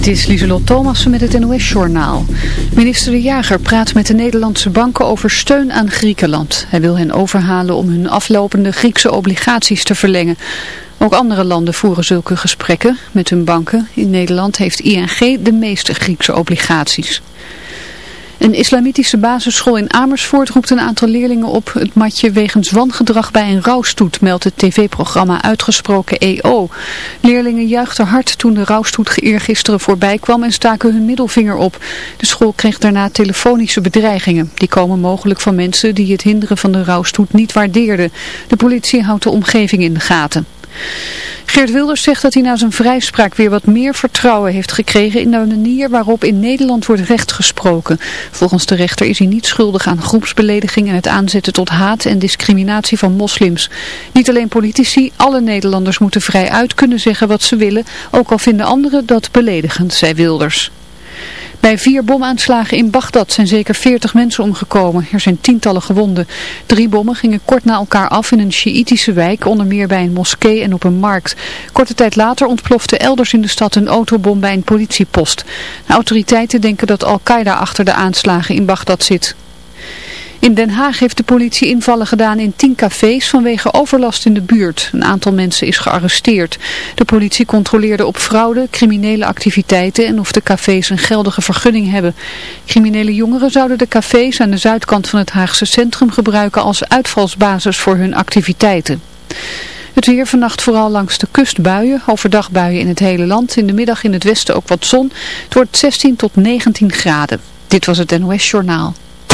Dit is Lieselot Thomassen met het NOS-journaal. Minister De Jager praat met de Nederlandse banken over steun aan Griekenland. Hij wil hen overhalen om hun aflopende Griekse obligaties te verlengen. Ook andere landen voeren zulke gesprekken met hun banken. In Nederland heeft ING de meeste Griekse obligaties. Een islamitische basisschool in Amersfoort roept een aantal leerlingen op het matje wegens wangedrag bij een rouwstoet, meldt het tv-programma Uitgesproken EO. Leerlingen juichten hard toen de rouwstoet eergisteren voorbij kwam en staken hun middelvinger op. De school kreeg daarna telefonische bedreigingen. Die komen mogelijk van mensen die het hinderen van de rouwstoet niet waardeerden. De politie houdt de omgeving in de gaten. Geert Wilders zegt dat hij na zijn vrijspraak weer wat meer vertrouwen heeft gekregen in de manier waarop in Nederland wordt recht gesproken. Volgens de rechter is hij niet schuldig aan groepsbelediging en het aanzetten tot haat en discriminatie van moslims. Niet alleen politici, alle Nederlanders moeten vrij uit kunnen zeggen wat ze willen, ook al vinden anderen dat beledigend, zei Wilders. Bij vier bomaanslagen in Bagdad zijn zeker 40 mensen omgekomen. Er zijn tientallen gewonden. Drie bommen gingen kort na elkaar af in een Sjiïtische wijk, onder meer bij een moskee en op een markt. Korte tijd later ontplofte elders in de stad een autobom bij een politiepost. De autoriteiten denken dat Al-Qaeda achter de aanslagen in Bagdad zit. In Den Haag heeft de politie invallen gedaan in tien cafés vanwege overlast in de buurt. Een aantal mensen is gearresteerd. De politie controleerde op fraude, criminele activiteiten en of de cafés een geldige vergunning hebben. Criminele jongeren zouden de cafés aan de zuidkant van het Haagse centrum gebruiken als uitvalsbasis voor hun activiteiten. Het weer vannacht vooral langs de kust buien, overdag buien in het hele land. In de middag in het westen ook wat zon. Het wordt 16 tot 19 graden. Dit was het NOS Journaal.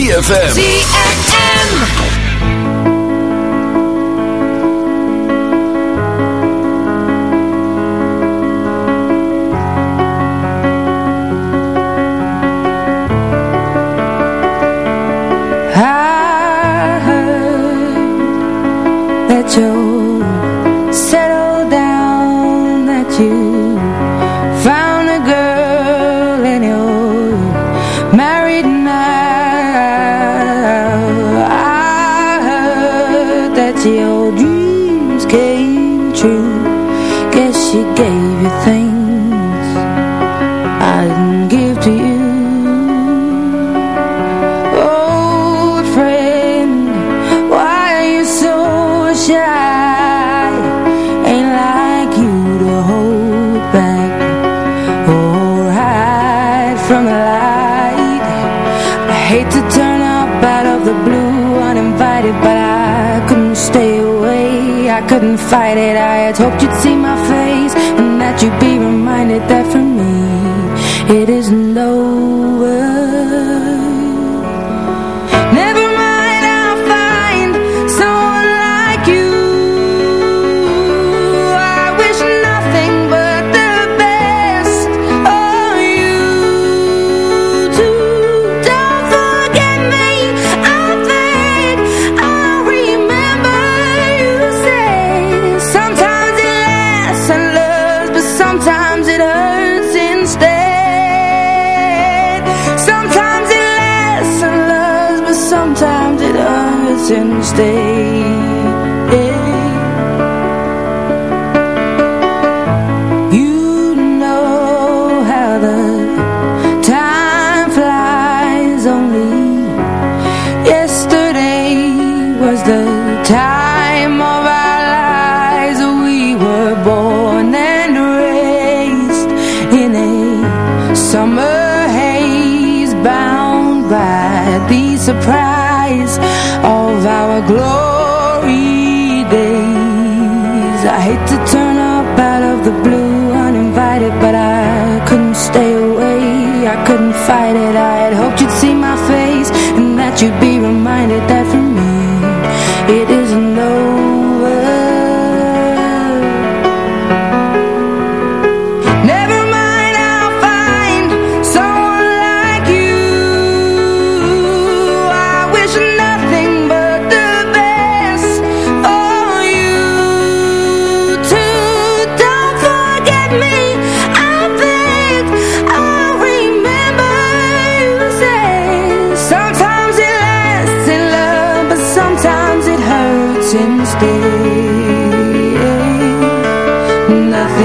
ZFM.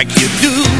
like you do.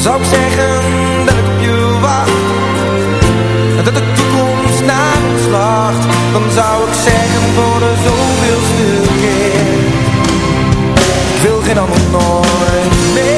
Zou ik zeggen dat ik op je wacht. Dat de toekomst naar ons lacht. Dan zou ik zeggen voor de zoveelste keer. Ik geen ander nooit meer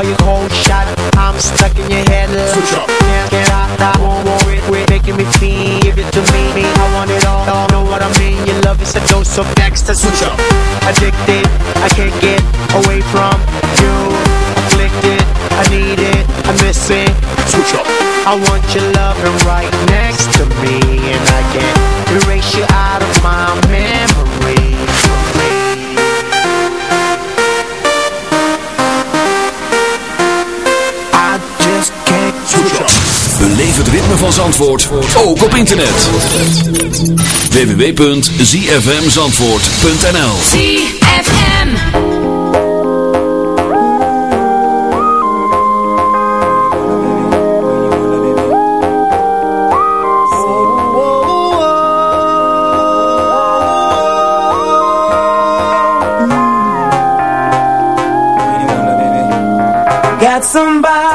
for your cold shot. I'm stuck in your head. Switch up. Can't get out. I won't worry. Quit making me feel. Give it to me. I want it all. all. Know what I mean? Your love is a dose of extra. Switch up. Addicted. I can't get away from you. Afflicted. I need it. I miss it. Switch up. I want your loving right next to me. van Zandvoort ook op internet. www.zfmzandvoort.nl ZFM Got somebody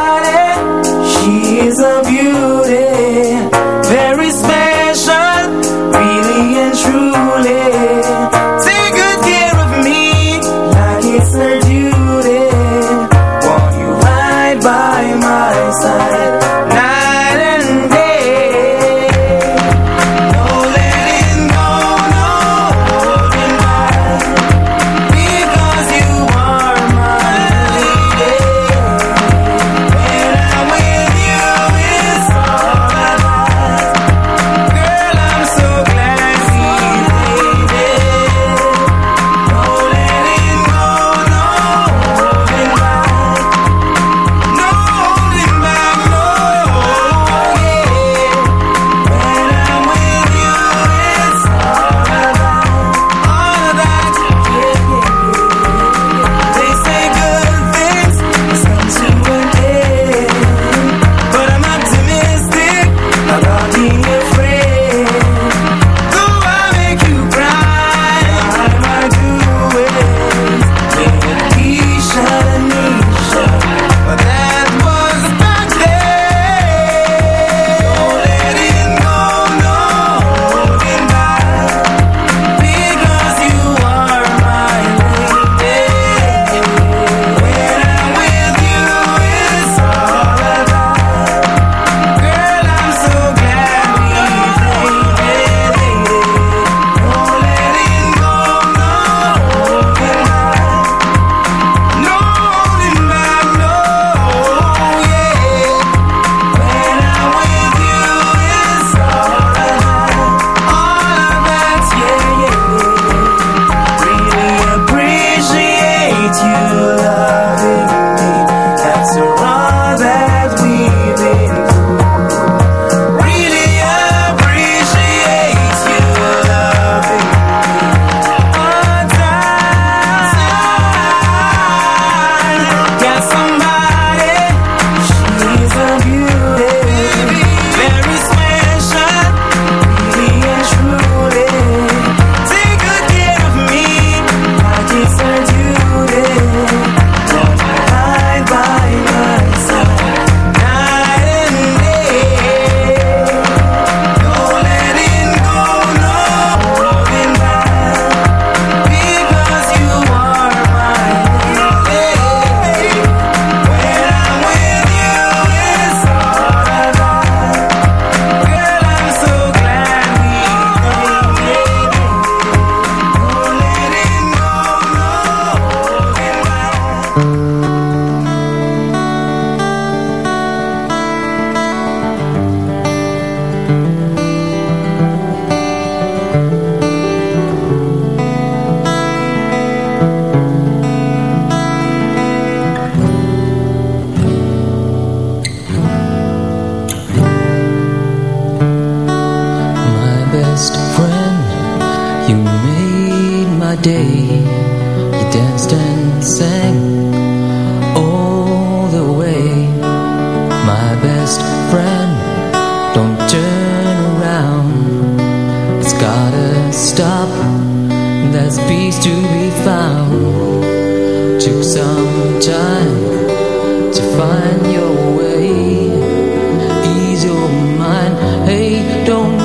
don't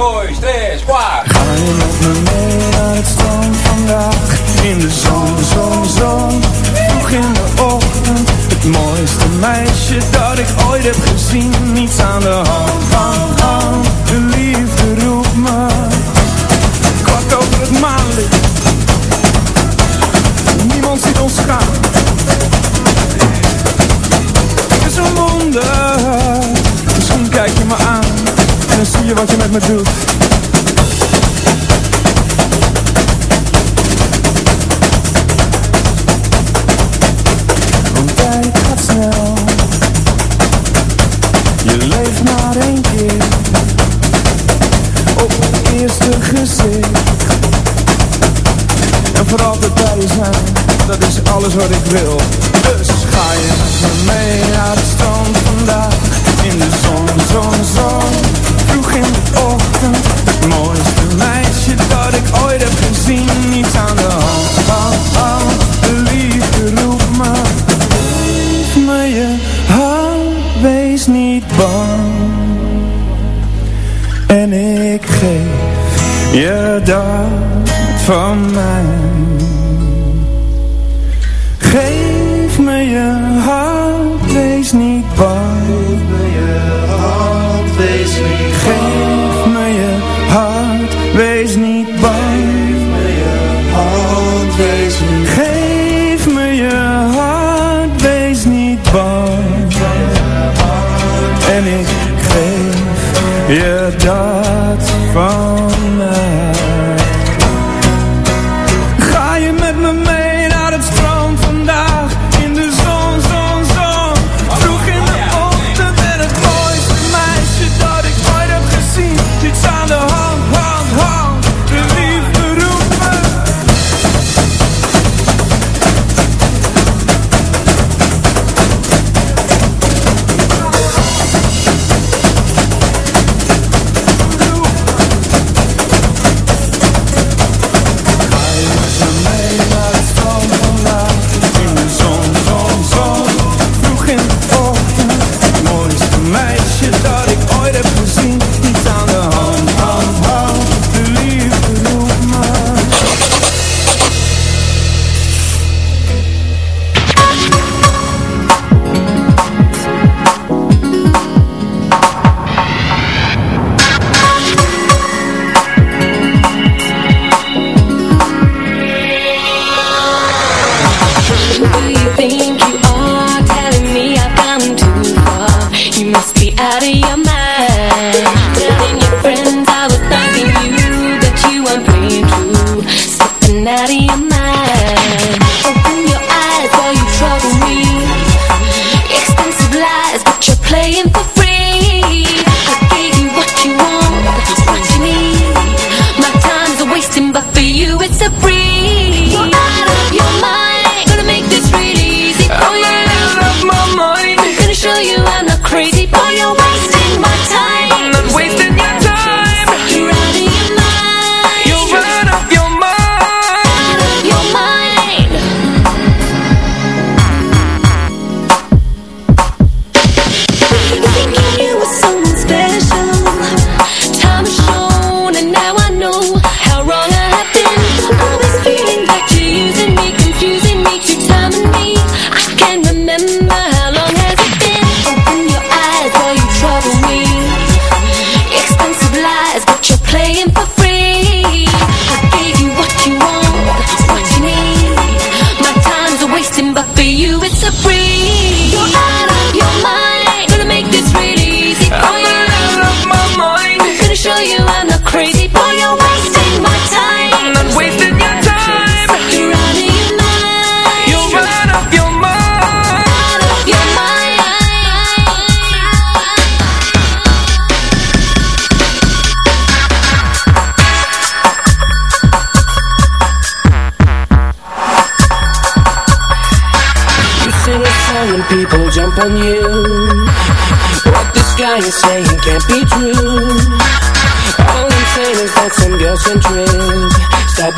2, 3, 4. Ga je met me mee naar het strand vandaag? In de zon, zon, zon. Vroeg in de ochtend. Het mooiste meisje dat ik ooit heb gezien. Niets aan de hand, van hand. je wat je met me doet. Want tijd gaat snel. Je leeft maar één keer. Op het eerste gezicht. En vooral altijd bij je zijn. Dat is alles wat ik wil.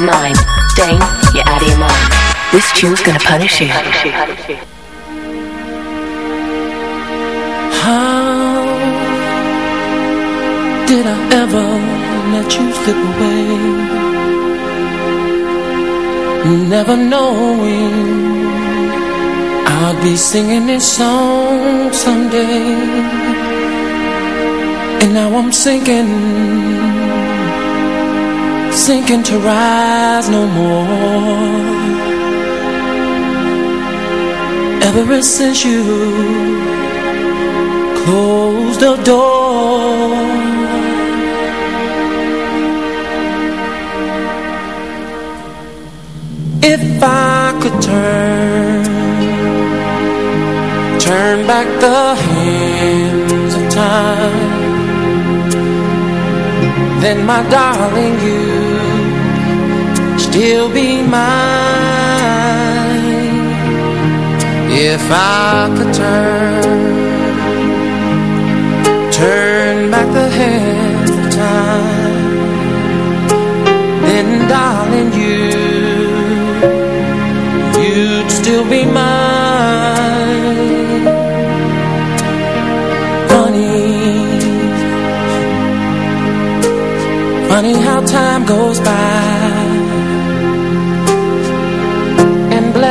Of. Dane, you're out of your mind. This tune's gonna punish you. How did I ever let you slip away? Never knowing I'd be singing this song someday. And now I'm sinking, sinking to rise no more. Ever since you closed the door. If I could turn, turn back the hands of time, then my darling, you still be mine. If I could turn turn back the hands of time Then darling you You'd still be mine Funny Funny how time goes by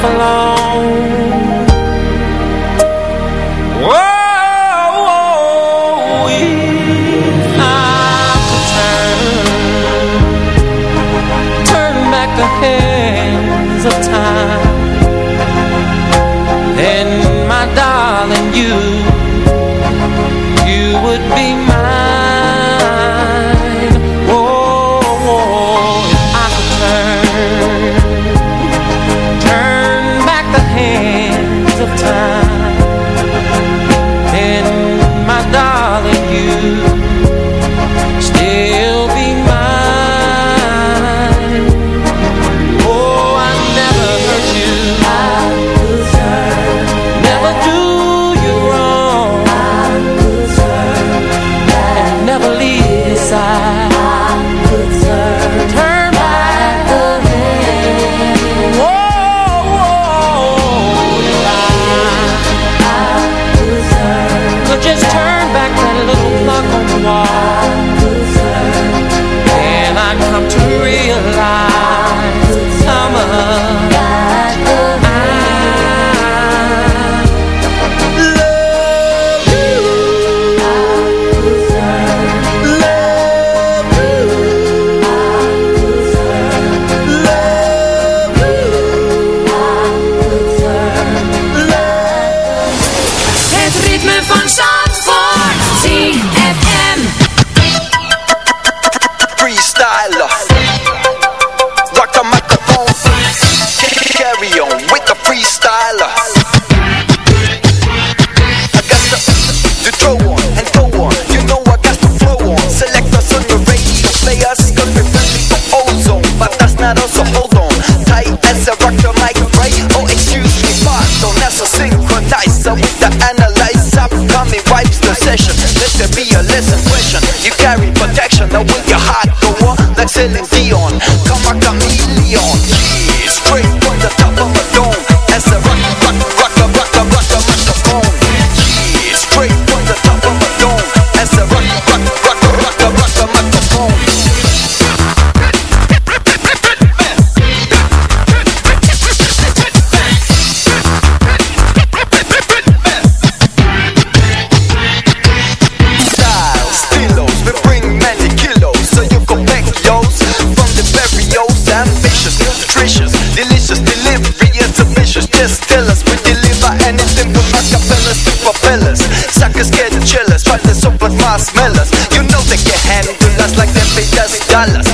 for long. Dallas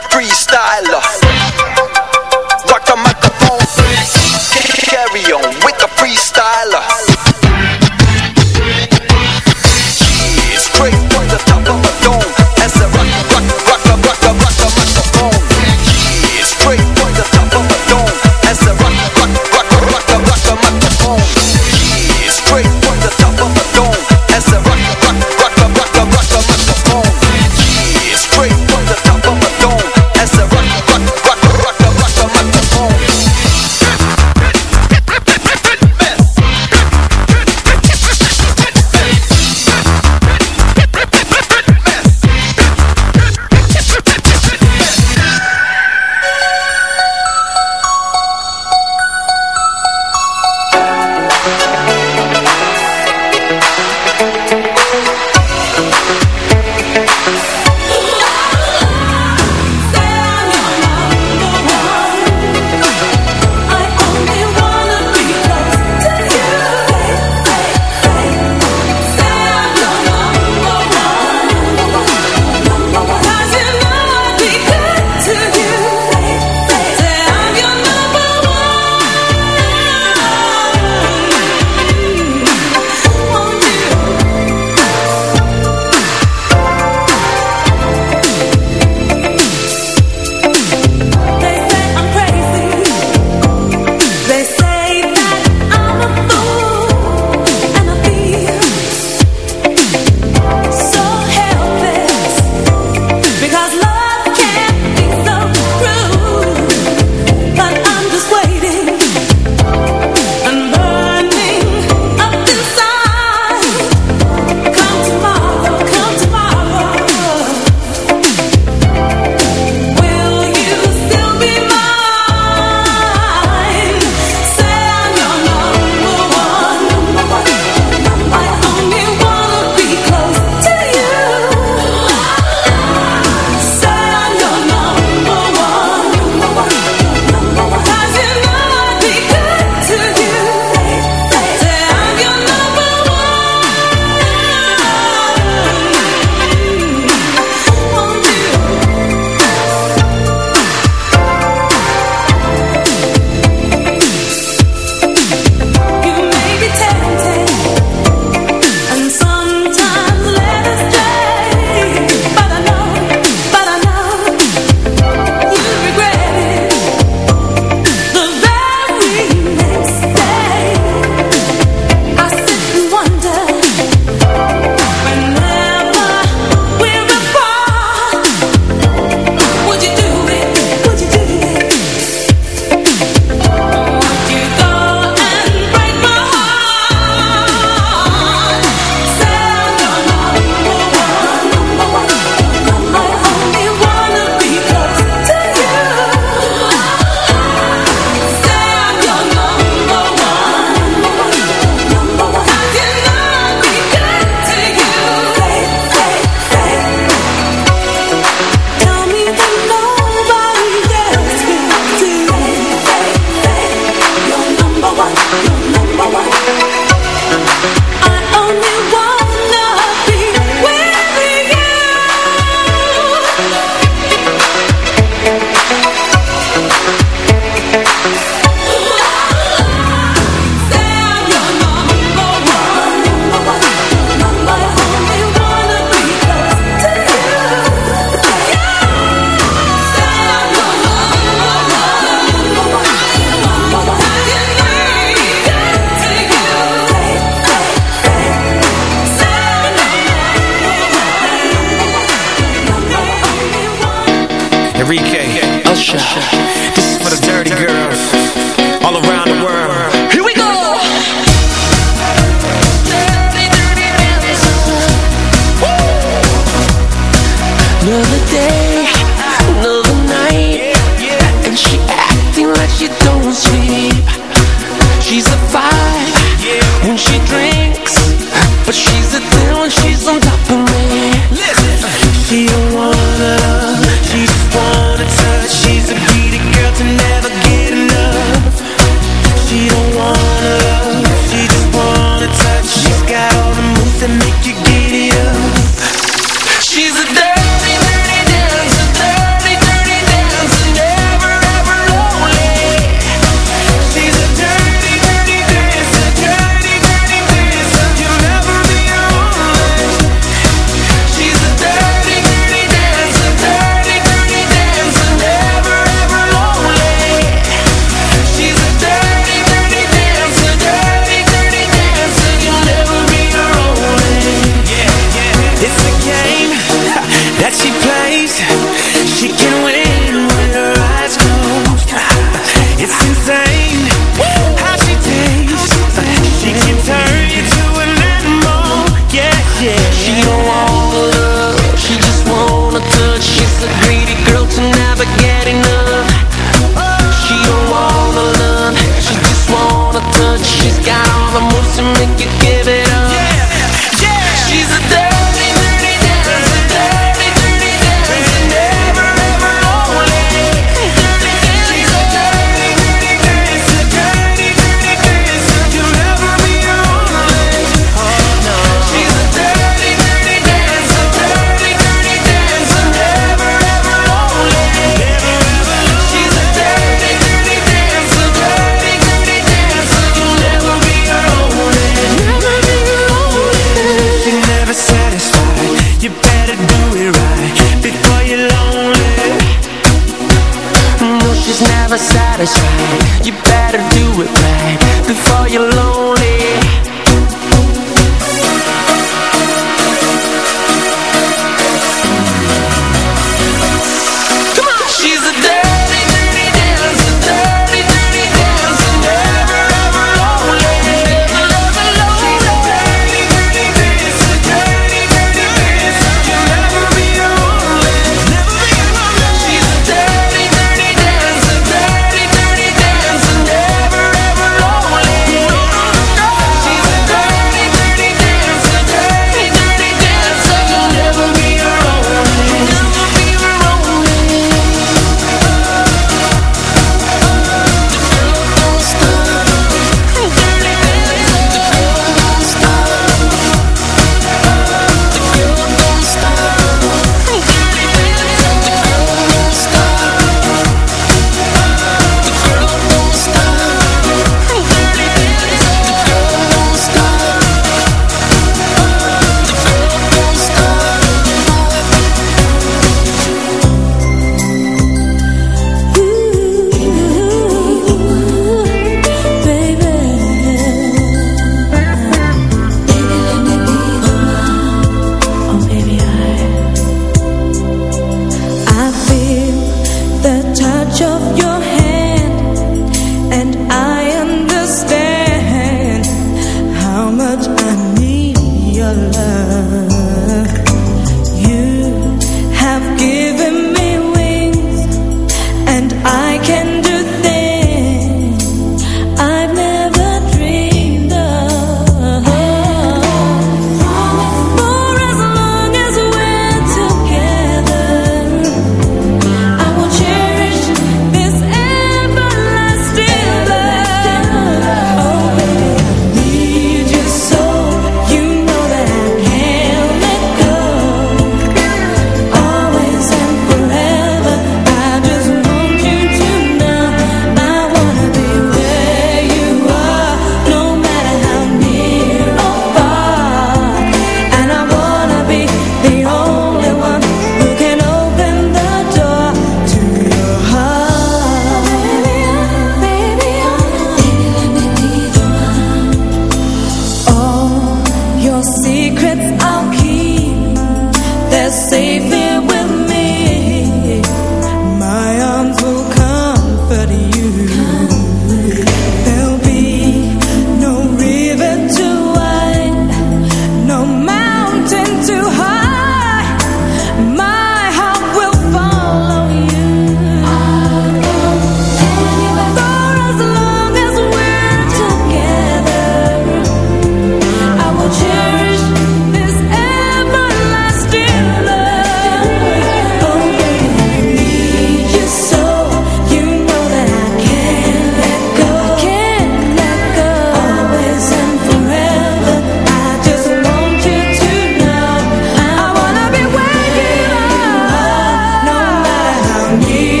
想你。